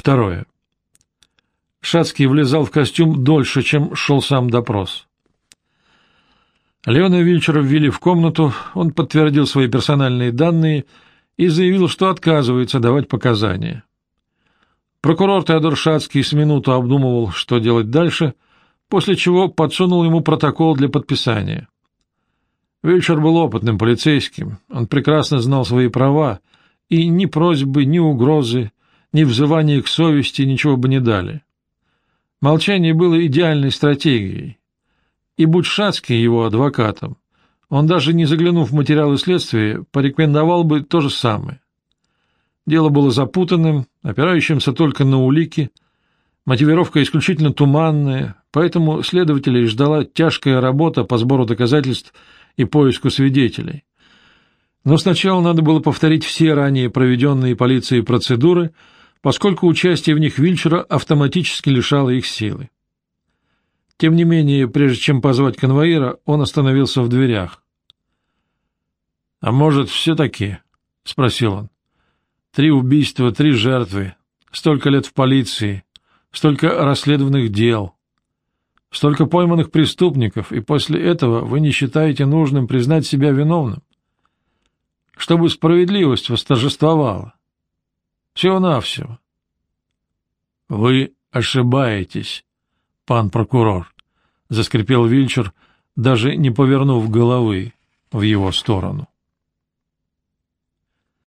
Второе. Шацкий влезал в костюм дольше, чем шел сам допрос. Леона Вильчера ввели в комнату, он подтвердил свои персональные данные и заявил, что отказывается давать показания. Прокурор Теодор Шацкий с минуту обдумывал, что делать дальше, после чего подсунул ему протокол для подписания. Вильчер был опытным полицейским, он прекрасно знал свои права, и ни просьбы, ни угрозы, ни взывания к совести ничего бы не дали. Молчание было идеальной стратегией, и будь его адвокатом, он даже не заглянув в материалы следствия, порекомендовал бы то же самое. Дело было запутанным, опирающимся только на улики, мотивировка исключительно туманная, поэтому следователей ждала тяжкая работа по сбору доказательств и поиску свидетелей. Но сначала надо было повторить все ранее проведенные полицией процедуры — поскольку участие в них Вильчера автоматически лишало их силы. Тем не менее, прежде чем позвать конвоира, он остановился в дверях. — А может, все-таки? — спросил он. — Три убийства, три жертвы, столько лет в полиции, столько расследованных дел, столько пойманных преступников, и после этого вы не считаете нужным признать себя виновным? Чтобы справедливость восторжествовала. Всего-навсего. — Вы ошибаетесь, пан прокурор, — заскрипел Вильчер, даже не повернув головы в его сторону.